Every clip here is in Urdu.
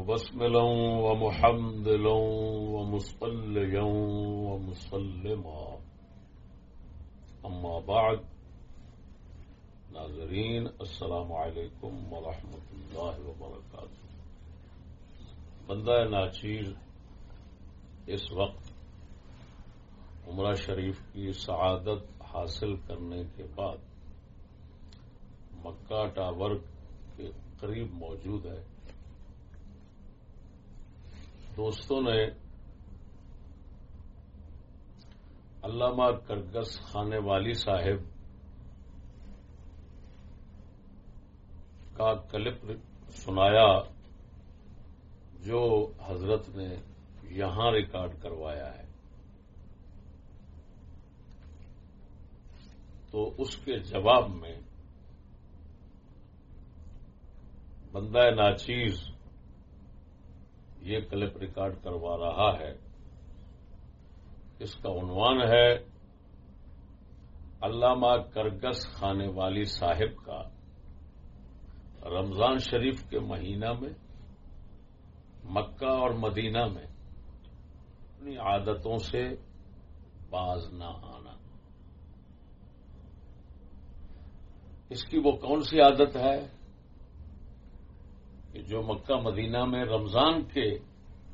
مبسملا ومحمدلا ومصليا ومسلما. أما بعد، ناظرین، السلام علیکم ورحمۃ اللہ وبرکاتہ. بندہ ناچیر اس وقت عمرہ شریف کی سعادت حاصل کرنے کے بعد مکہ ٹاور کے قریب موجود ہے۔ دوستوں نے علامہ کرگس خانے والی صاحب کا کلپ سنایا جو حضرت نے یہاں ریکارڈ کروایا ہے۔ تو اس کے جواب میں بندہ ناچیز یہ کلپ ریکارڈ کروا رہا ہے۔ اس کا عنوان ہے علامہ کرگس خانے والی صاحب کا رمضان شریف کے مہینہ میں، مکہ اور مدینہ میں اپنی عادتوں سے باز نہ آنا۔ اس کی وہ کون سی عادت ہے؟ کہ جو مکہ مدینہ میں رمضان کے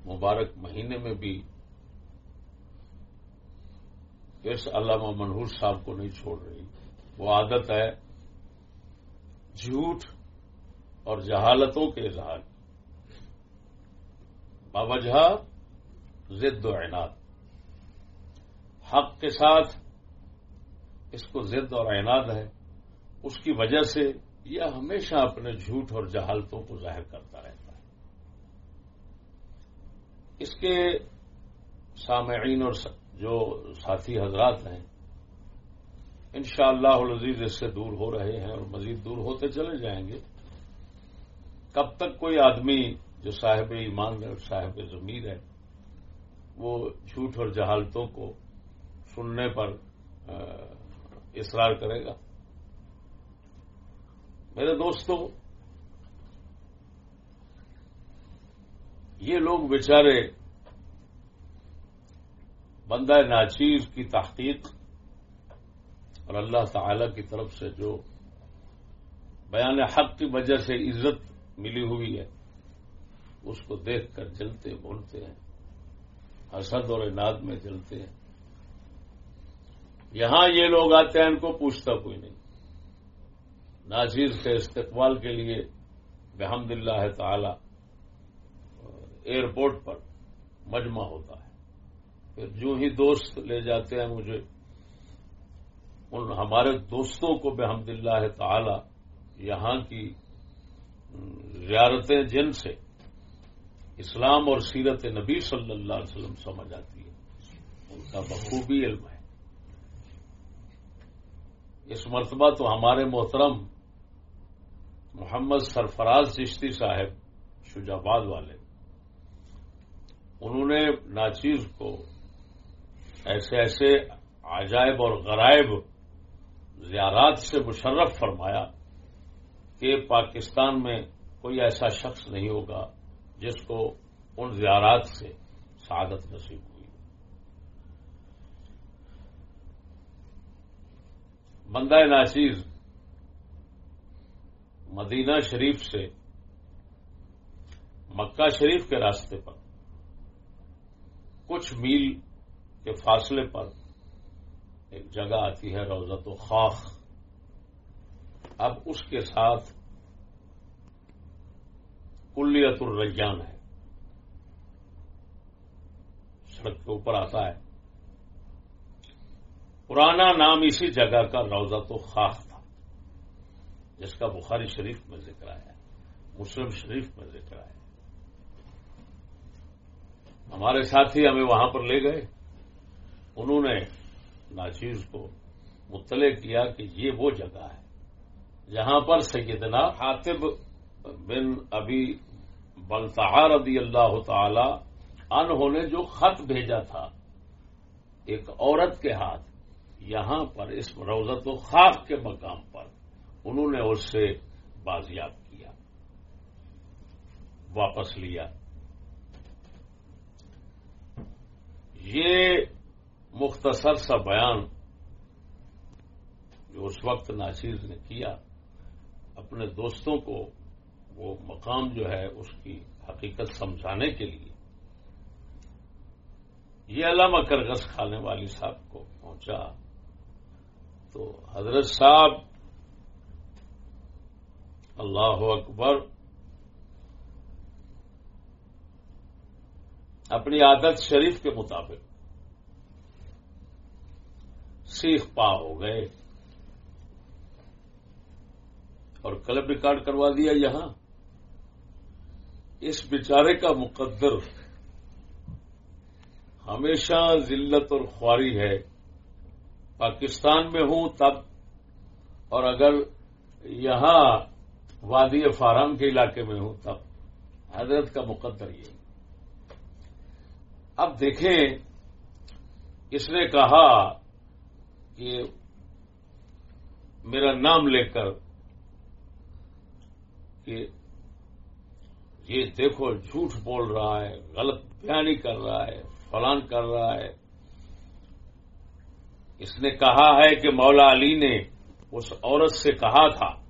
مبارک مہینے میں بھی اس علامہ منہور صاحب کو نہیں چھوڑ رہی۔ وہ عادت ہے جھوٹ اور جہالتوں کے اظہار باوجہ ضد و اعنات حق کے ساتھ اس کو ضد اور اعناد ہے۔ اس کی وجہ سے یہ ہمیشہ اپنے جھوٹ اور جہالتوں کو ظاہر کرتا رہتا ہے۔ اس کے سامعین اور جو ساتھی حضرات ہیں ان شاء اللہ اس سے دور ہو رہے ہیں اور مزید دور ہوتے چلے جائیں گے۔ کب تک کوئی آدمی جو صاحب ایمان ہے اور صاحب ضمیر ہے، وہ جھوٹ اور جہالتوں کو سننے پر اصرار کرے گا؟ میرے دوستوں یہ لوگ بیچارے بندہ ناچیر کی تحقیق اور اللہ تعالی کی طرف سے جو بیان حق کی وجہ سے عزت ملی ہوئی ہے، اس کو دیکھ کر جلتے بولتے ہیں، حسد اور اناد میں جلتے ہیں۔ یہاں یہ لوگ آتے ہیں، ان کو پوچھتا کوئی نہیں۔ ناچیر کے استقبال کے لیے بحمد اللہ تعالی ایئرپورٹ پر مجمع ہوتا ہے۔ پھر جو ہی دوست لے جاتے ہیں مجھے، ان ہمارے دوستوں کو بحمد اللہ تعالی یہاں کی زیارتیں جن سے اسلام اور سیرت نبی صلی اللہ علیہ وسلم سمجھ آتی ہے۔ ان کا بخوبی علم ہے۔ اس مرتبہ تو ہمارے محترم محمد سرفراز چشتی صاحب، شجاباد والے، انہوں نے ناچیز کو ایسے ایسے عجائب اور غرائب زیارات سے مشرف فرمایا کہ پاکستان میں کوئی ایسا شخص نہیں ہوگا جس کو ان زیارات سے سعادت نصیب ہوئی بندہ ناچیز مدینہ شریف سے مکہ شریف کے راستے پر، کچھ میل کے فاصلے پر ایک جگہ آتی ہے روزت و خاخ اب اس کے ساتھ کلیت الریان ہے۔ سڑک کے اوپر آتا ہے۔ پرانا نام اسی جگہ کا روزہ تو خاص جس کا بخاری شریف میں ذکر ہے، مسلم شریف میں ذکر ہے۔ ہمارے ساتھی ہمیں وہاں پر لے گئے۔ انہوں نے ناچیز کو مطلع کیا کہ یہ وہ جگہ ہے جہاں پر سیدنا حاطب بن ابی بلتہار رضی اللہ تعالی انہوں نے جو خط بھیجا تھا، ایک عورت کے ہاتھ، یہاں پر اس روزت و خاک کے مقام انہوں نے اس سے بازیاب کیا، واپس لیا۔ یہ مختصر سا بیان جو اس وقت ناصیر نے کیا، اپنے دوستوں کو وہ مقام جو ہے اس کی حقیقت سمجھانے کے لیے یہ علامہ کرگس کھانے والی صاحب کو پہنچا۔ تو حضرت صاحب اللہ اکبر، اپنی عادت شریف کے مطابق سیخ پا ہو گئے اور کلب ریکارڈ کروا دیا یہاں۔ اس بیچارے کا مقدر ہمیشہ ذلت اور خواری ہے۔ پاکستان میں ہوں تب، اور اگر یہاں وادی فارم کے علاقے میں ہوں تب۔ حضرت کا مقدر یہ اب دیکھیں، اس نے کہا کہ میرا نام لے کر کہ یہ دیکھو، جھوٹ بول رہا ہے، غلط بیانی کر رہا ہے، فلان کر رہا ہے۔ اس نے کہا ہے کہ مولا علی نے اس عورت سے کہا تھا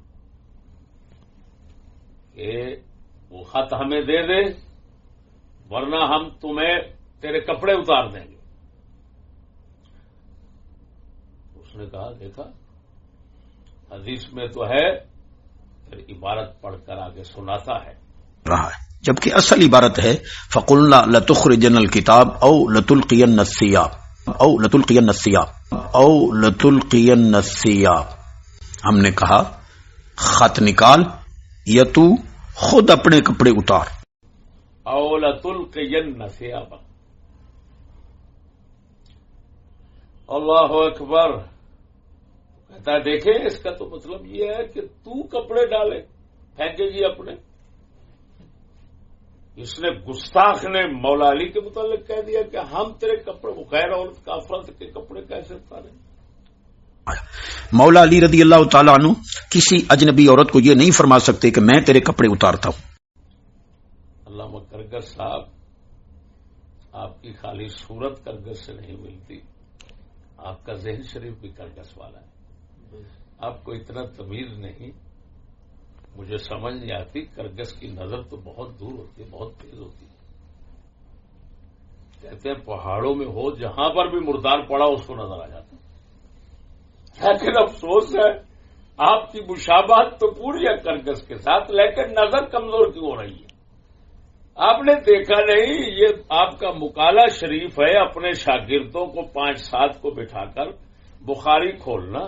کہ وہ خط ہمیں دے دے، ورنہ ہم تمہیں تیرے کپڑے اتار دیں گے۔ اس نے کہا، دیکھا، حدیث میں تو ہے، پھر عبارت پڑھ کر آگے سناتا ہے۔ رہا ہے۔ جبکہ اصل عبارت ہے، فقلنا لتخر جنل کتاب او لت القین نسیا او لت القین نسیا او لت القین نسیا ہم نے کہا، خط نکال یا تو خود اپنے کپڑے اتار۔ او لت القین نسیا اللہ اکبر۔ کہتا ہے دیکھیں اس کا تو مطلب یہ ہے کہ تو کپڑے ڈالے، پھینکے گی اپنے۔ اس نے گستاخ نے مولا علی کے متعلق کہہ دیا کہ ہم تیرے کپڑے غیر عورت کا فرد کے کپڑے کیسے اتارے؟ مولا علی رضی اللہ تعالیٰ عنہ کسی اجنبی عورت کو یہ نہیں فرما سکتے کہ میں تیرے کپڑے اتارتا ہوں۔ علامہ کرگس صاحب، آپ کی خالی صورت کرگس سے نہیں ملتی۔ آپ کا ذہن شریف بھی کرگس والا ہے۔ آپ کو اتنا تمیز نہیں، مجھے سمجھ نہیں آتی، کرگس کی نظر تو بہت دور ہوتی ہے، بہت تیز ہوتی ہے۔ کہتے ہیں پہاڑوں میں ہو، جہاں پر بھی مردار پڑا، اس کو نظر آ جاتا لیکن افسوس ہے، آپ کی مشابہت تو پوری ہے کرگس کے ساتھ، لیکن نظر کمزور کیوں ہو رہی ہے؟ آپ نے دیکھا نہیں، یہ آپ کا مکالا شریف ہے، اپنے شاگردوں کو پانچ سات کو بٹھا کر بخاری کھولنا۔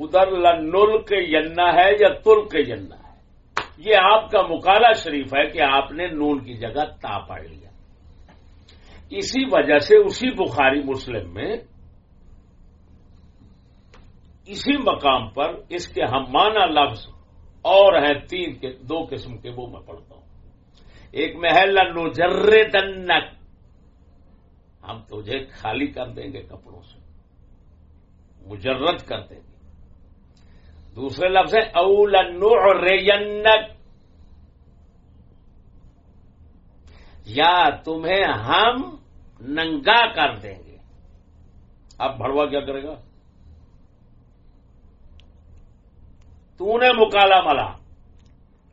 ادھر لنل کے ینا ہے یا تل کے ینا ہے۔ یہ آپ کا مکالا شریف ہے کہ آپ نے نون کی جگہ تا پڑھ لیا۔ اسی وجہ سے اسی بخاری مسلم میں اسی مقام پر اس کے ہم مانا لفظ اور ہیں تین کے دو قسم کے وہ میں پڑھتا ہوں۔ ایک محل نجر دنک ہم تجھے خالی کر دیں گے کپڑوں سے۔ مجرد کر دیں گے۔ دوسرے لفظ ہے اول ریت یا تمہیں ہم ننگا کر دیں گے۔ اب بڑوا کیا کرے گا؟ تو نے مکالا ملا۔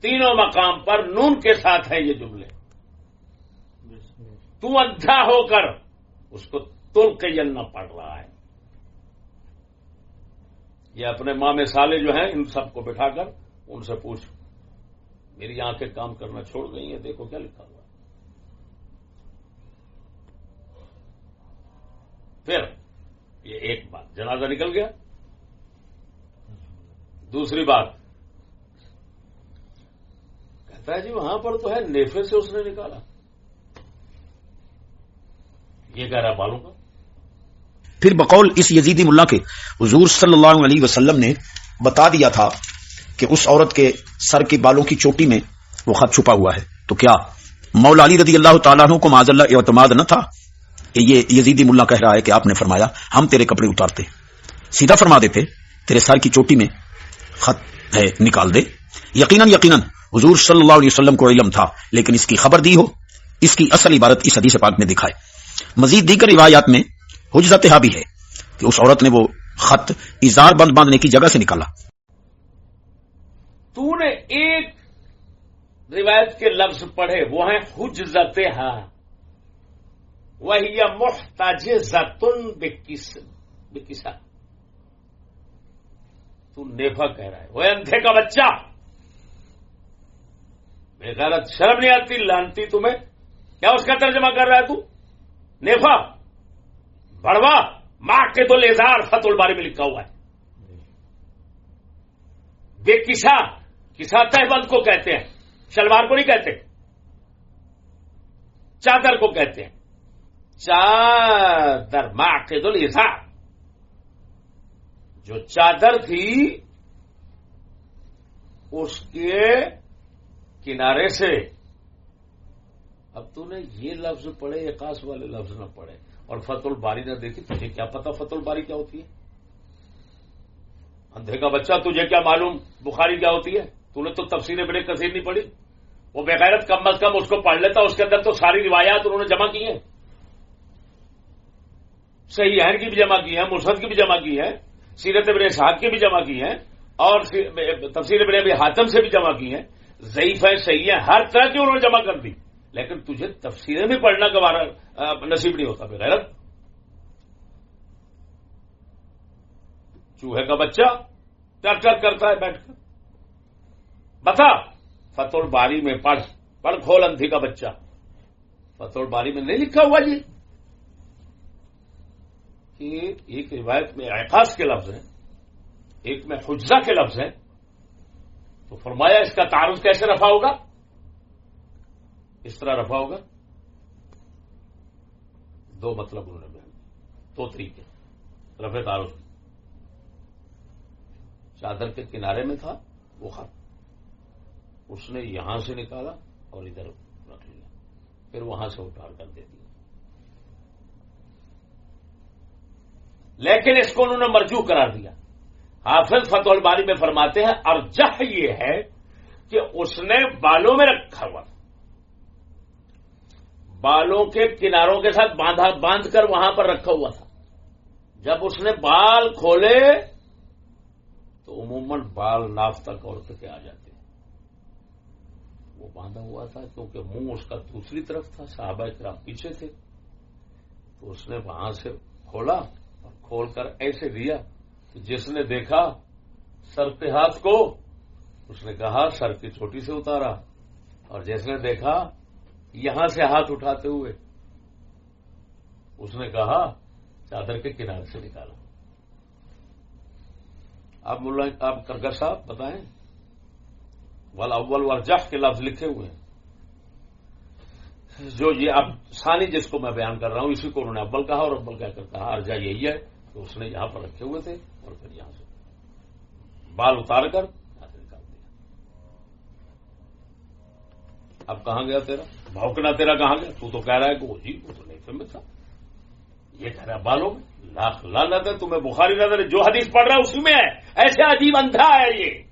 تینوں مقام پر نون کے ساتھ ہے یہ جملے۔ تو اندھا ہو کر اس کو تل کے جلنا پڑ رہا ہے۔ یہ اپنے ماں میں سالے جو ہیں، ان سب کو بٹھا کر ان سے پوچھ۔ میری آنکھیں کام کرنا چھوڑ گئی ہیں، دیکھو کیا لکھا ہوا پھر یہ ایک بات، جنازہ نکل گیا۔ دوسری بات۔ کہتا ہے جی وہاں پر تو ہے، نیفے سے اس نے نکالا۔ یہ کہہ رہا بالوں کا پھر بقول اس یزیدی ملا کے حضور صلی اللہ علیہ وسلم نے بتا دیا تھا کہ اس عورت کے سر کے بالوں کی چوٹی میں وہ خط چھپا ہوا ہے۔ تو کیا مولا علی رضی اللہ تعالیٰ عنہ کو معذ اللہ اعتماد نہ تھا کہ یہ یزیدی ملا کہہ رہا ہے کہ آپ نے فرمایا، ہم تیرے کپڑے اتارتے۔ سیدھا فرما دیتے، تیرے سر کی چوٹی میں خط ہے، نکال دے۔ یقیناً یقیناً، حضور صلی اللہ علیہ وسلم کو علم تھا، لیکن اس کی خبر دی ہو، اس کی اصل عبارت اس حدیث پاک میں دکھائے مزید دیگر روایات میں حجرت بھی ہے کہ اس عورت نے وہ خط اظہار بند باندھنے کی جگہ سے نکالا۔ تو نے ایک روایت کے لفظ پڑھے، وہ ہیں حجزت وہی محتاج زتن بکسا تو نیفا کہہ رہا ہے۔ وہ اندھے کا بچہ۔ بے غیرت شرم نہیں آتی، لانتی تمہیں۔ کیا اس کا ترجمہ کر رہا ہے تو؟ نیفا، بڑوا، ماں کے تو لیزار فت الباری میں لکھا ہوا ہے۔ بے کسا کسا تہبند کو کہتے ہیں۔ شلوار کو نہیں کہتے۔ چادر کو کہتے ہیں۔ چادر، ماں کے دل جو چادر تھی اس کے کنارے سے۔ اب تو نے یہ لفظ پڑھے اکاس والے لفظ نہ پڑھے۔ اور فت الباری نہ دیکھی، تجھے کیا پتا فت الباری کیا ہوتی ہے؟ اندھے کا بچہ، تجھے کیا معلوم بخاری کیا ہوتی ہے؟ تو نے تو تفصیلیں بڑے کثیر نہیں پڑھی۔ وہ بغیرت کم از کم اس کو پڑھ لیتا، اس کے اندر تو ساری روایات انہوں نے جمع کی ہیں۔ صحیح ہے کی بھی جمع کی ہے مرسد کی بھی جمع کی ہے سیرت ابن صاحب کی بھی جمع کی ہے اور تفصیل ابن ابھی حاتم سے بھی جمع کی ہیں۔ ضعیف ہے صحیح ہے ہر طرح کی انہوں نے جمع کر دی۔ لیکن تجھے تفصیلیں بھی پڑھنا گوارا نصیب نہیں ہوتا بغیر چوہے کا بچہ ٹک ٹک کرتا ہے، بیٹھ کر۔ بتا، فتح باری میں پڑھ پڑھ کھول اندھی کا بچہ۔ فتح باری میں نہیں لکھا ہوا جی؟ کہ ایک روایت میں احساس کے لفظ ہیں، ایک میں حجزہ کے لفظ ہیں۔ تو فرمایا اس کا تعارف کیسے رفا ہوگا؟ اس طرح رفا ہوگا۔ دو مطلب انہوں نے بیان دو طریقے۔ رفع تعارف چادر کے کنارے میں تھا، وہ خط۔ اس نے یہاں سے نکالا اور ادھر رکھ لیا۔ پھر وہاں سے اٹھا کر دے دیا۔ لیکن اس کو انہوں نے مرجو قرار دیا۔ حافظ فتح الباری میں فرماتے ہیں اور یہ ہے کہ اس نے بالوں میں رکھا ہوا۔ تھا بالوں کے کناروں کے ساتھ باندھا، باندھ کر وہاں پر رکھا ہوا تھا۔ جب اس نے بال کھولے تو عموماً بال ناف تک عورت کے آ جاتے وہ باندھا ہوا تھا کیونکہ منہ اس کا دوسری طرف تھا، صحابہ کرام پیچھے تھے۔ تو اس نے وہاں سے کھولا۔ اور کھول کر ایسے دیا تو جس نے دیکھا سر پہ ہاتھ کو، اس نے کہا سر کی چھوٹی سے اتارا۔ اور جس نے دیکھا یہاں سے ہاتھ اٹھاتے ہوئے، اس نے کہا چادر کے کنارے سے نکالا آپ ملا آپ کرگر صاحب بتائیں۔ والا اول ورجح کے لفظ لکھے ہوئے ہیں۔ جو یہ اب ثانی جس کو میں بیان کر رہا ہوں، اسی کو انہوں نے ابل کہا اور ابل کہہ کر کہا ارجا یہی ہے کہ اس نے یہاں پر رکھے ہوئے تھے اور پھر یہاں سے بال اتار کر نکال دیا۔ اب کہاں گیا تیرا؟ بھوکنا تیرا کہاں گیا؟ تو تو کہہ رہا ہے کہ وہ جی وہ تو نہیں میں تھا۔ یہ کہہ رہا بالوں میں لاکھ لالت ہے، تمہیں بخاری نظر جو حدیث پڑھ رہا ہے، اسی میں ہے۔ ایسے عجیب اندھا ہے یہ۔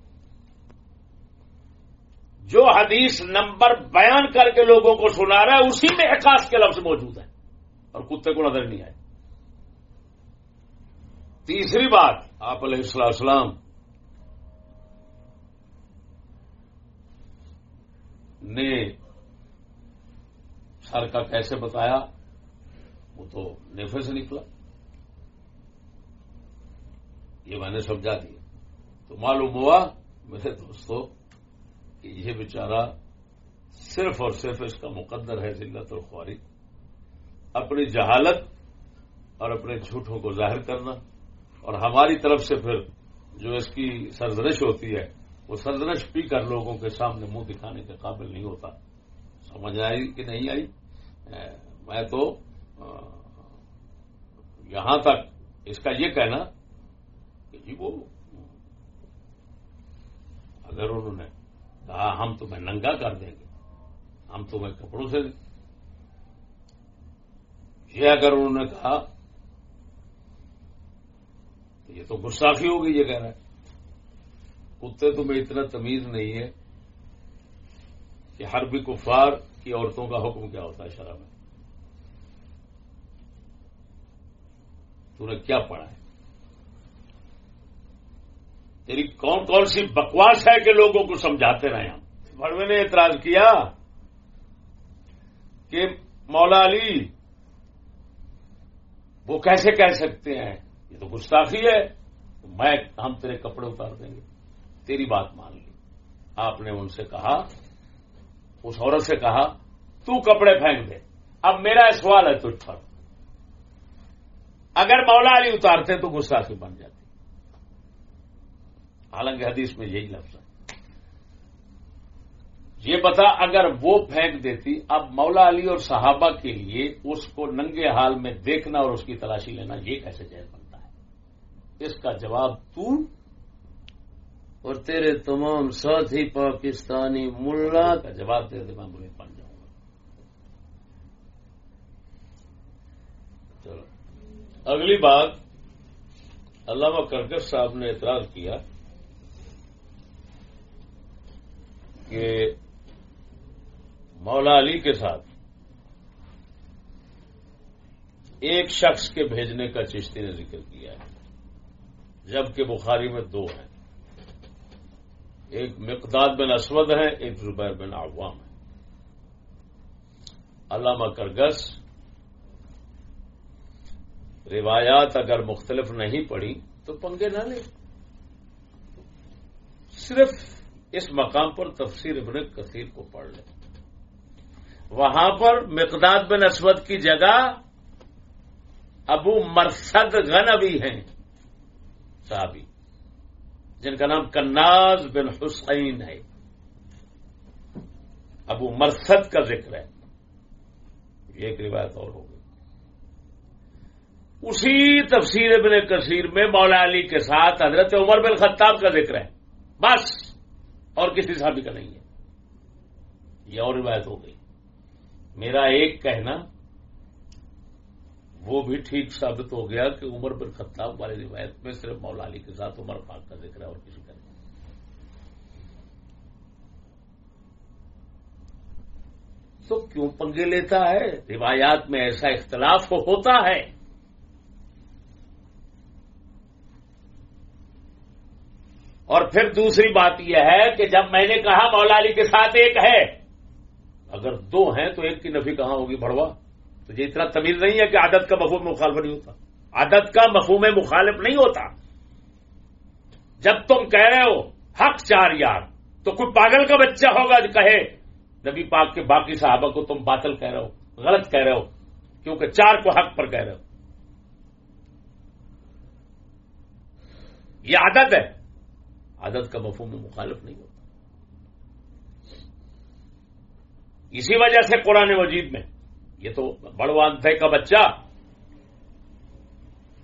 جو حدیث نمبر بیان کر کے لوگوں کو سنا رہا ہے، اسی میں احساس کے لفظ موجود ہے اور کتے کو نظر نہیں آئے۔ تیسری بات، آپ علیہ السلام نے سر کا کیسے بتایا؟ وہ تو نیفے سے نکلا۔ یہ میں نے سمجھا دیا۔ تو معلوم ہوا، میرے دوستوں کہ یہ بیچارہ صرف اور صرف اس کا مقدر ہے ذلت اور خواری اپنی جہالت اور اپنے جھوٹوں کو ظاہر کرنا، اور ہماری طرف سے پھر جو اس کی سرزنش ہوتی ہے، وہ سرزنش پی کر لوگوں کے سامنے منہ دکھانے کے قابل نہیں ہوتا۔ سمجھ آئی کہ نہیں آئی؟ میں تو یہاں تک اس کا یہ کہنا کہ جی وہ، اگر انہوں نے کہا، ہم تمہیں ننگا کر دیں گے۔ ہم تمہیں کپڑوں سے یہ اگر انہوں نے کہا، تو یہ تو گستاخی ہوگی یہ کہہ رہا ہے کتے تمہیں اتنا تمیز نہیں ہے کہ حربی کفار کی عورتوں کا حکم کیا ہوتا ہے شرح میں۔ تو نے کیا پڑھا ہے؟ تیری کون کون سی بکواس ہے کہ لوگوں کو سمجھاتے رہے ہم؟ بڑوے نے اعتراض کیا کہ مولا علی وہ کیسے کہہ سکتے ہیں؟ یہ تو گستاخی ہے، میں ہم تیرے کپڑے اتار دیں گے۔ تیری بات مان لی۔ آپ نے ان سے کہا، اس عورت سے کہا، تو کپڑے پھینک دے۔ اب میرا سوال ہے تجھ پر۔ اگر مولا علی اتارتے تو گستاخی بن جاتی۔ حالانکہ حدیث میں یہی لفظ ہے۔ یہ بتا اگر وہ پھینک دیتی اب مولا علی اور صحابہ کے لیے اس کو ننگے حال میں دیکھنا اور اس کی تلاشی لینا یہ کیسے جائز بنتا ہے؟ اس کا جواب تو اور تیرے تمام ساتھی پاکستانی ملا کا جواب دے دے میں مجھے بن جاؤں گا۔ چلو۔ اگلی بات علامہ کرکش صاحب نے اعتراض کیا کہ مولا علی کے ساتھ ایک شخص کے بھیجنے کا چشتی نے ذکر کیا ہے، جبکہ بخاری میں دو ہیں۔ ایک مقداد بن اسود ہے ایک زبیر بن عوام ہے علامہ کرگس، روایات اگر مختلف نہیں پڑی تو پنگے نہ لیں صرف اس مقام پر تفسیر ابن کثیر کو پڑھ لیں۔ وہاں پر مقداد بن اسود کی جگہ ابو مرسد غن ابھی ہیں، صحابی، جن کا نام کناز بن حسین ہے۔ ابو مرسد کا ذکر ہے۔ یہ ایک روایت اور ہوگی اسی تفسیر ابن کثیر میں مولا علی کے ساتھ حضرت عمر بن خطاب کا ذکر ہے۔ بس۔ اور کسی صحابی کا نہیں ہے۔ یہ اور روایت ہو گئی۔ میرا ایک کہنا، وہ بھی ٹھیک ثابت ہو گیا کہ عمر بن خطاب والی روایت میں صرف مولا علی کے ساتھ عمر پاک کا ذکر ہے اور کسی کا نہیں۔ تو کیوں پنگے لیتا ہے؟ روایات میں ایسا اختلاف ہوتا ہے۔ اور پھر دوسری بات یہ ہے کہ جب میں نے کہا مولا علی کے ساتھ ایک ہے، اگر دو ہیں تو ایک کی نفی کہاں ہوگی بڑوا تو یہ اتنا تمیز نہیں ہے کہ عادت کا مفہوم مخالف نہیں ہوتا۔ عادت کا مفہوم مخالف نہیں ہوتا۔ جب تم کہہ رہے ہو، حق چار یار، تو کوئی پاگل کا بچہ ہوگا جو کہے، نبی پاک کے باقی صحابہ کو تم باطل کہہ رہے ہو، غلط کہہ رہے ہو، کیونکہ چار کو حق پر کہہ رہے ہو۔ یہ عادت ہے۔ عادت کا مفہوم مخالف نہیں ہوتا۔ اسی وجہ سے قرآن مجید میں، یہ تو بڑوان تھے کا بچہ،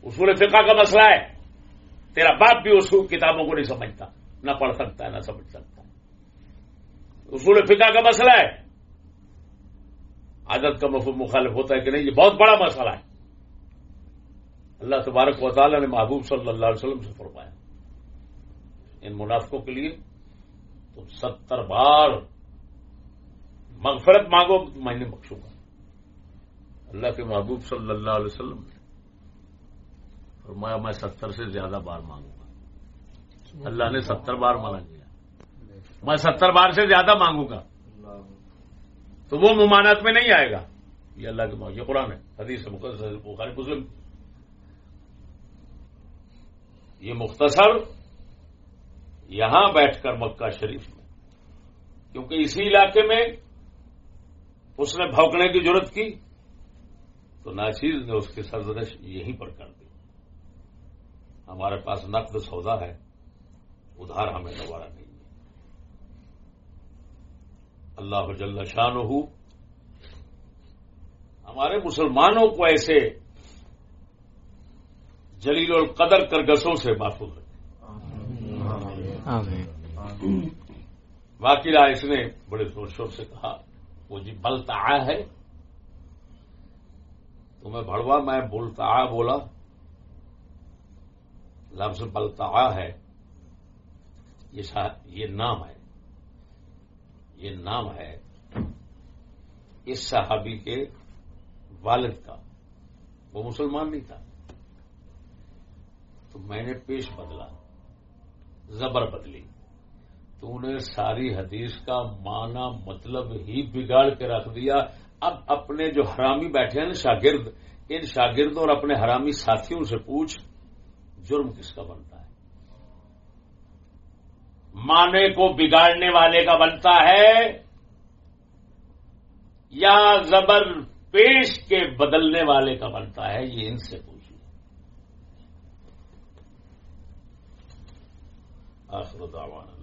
اصول فقہ کا مسئلہ ہے۔ تیرا باپ بھی اصول کتابوں کو نہیں سمجھتا، نہ پڑھ سکتا ہے، نہ سمجھ سکتا ہے۔ اصول فقہ کا مسئلہ ہے۔ عادت کا مفہوم مخالف ہوتا ہے کہ نہیں، یہ بہت بڑا مسئلہ ہے۔ اللہ تبارک و تعالیٰ نے محبوب صلی اللہ علیہ وسلم سے فرمایا۔ ان منافقوں کے لیے، تم ستر بار مغفرت مانگو تو میں نے بخشوں گا اللہ کے محبوب صلی اللہ علیہ وسلم نے فرمایا، میں ستر سے زیادہ بار مانگوں گا۔ اللہ نے ستر بار مانا کیا۔ میں ستر بار سے زیادہ مانگوں گا۔ تو وہ ممانت میں نہیں آئے گا۔ یہ اللہ کے یہ قرآن ہے، حدیث بخاری، مسلم۔ یہ مختصر یہاں بیٹھ کر مکہ شریف میں۔ کیونکہ اسی علاقے میں اس نے بھونکنے کی ضرورت کی، تو ناچیز نے اس کی سرزنش یہیں پر کر دی۔ ہمارے پاس نقد سودا ہے، ادھار ہمیں دوبارہ نہیں۔ ہے اللہ جل شان ہو ہمارے مسلمانوں کو ایسے جلیل القدر کرگسوں سے محفوظ رکھے۔ باقی اس نے بڑے زور شور سے کہا، وہ جی بلتا ہے۔ تمہیں بڑوا میں بولتا بولا۔ لفظ بلتا ہے۔ یہ نام ہے۔ یہ نام ہے اس صحابی کے والد کا۔ وہ مسلمان نہیں تھا۔ تو میں نے پیش بدلا۔ زبر بدلی۔ تو انہیں ساری حدیث کا معنی مطلب ہی بگاڑ کے رکھ دیا۔ اب اپنے جو حرامی بیٹھے ہیں نا شاگرد، ان شاگردوں اور اپنے حرامی ساتھیوں سے پوچھ، جرم کس کا بنتا ہے؟ معنی کو بگاڑنے والے کا بنتا ہے، یا زبر پیش کے بدلنے والے کا بنتا ہے، یہ ان سے پوچھیے آخر دعوانا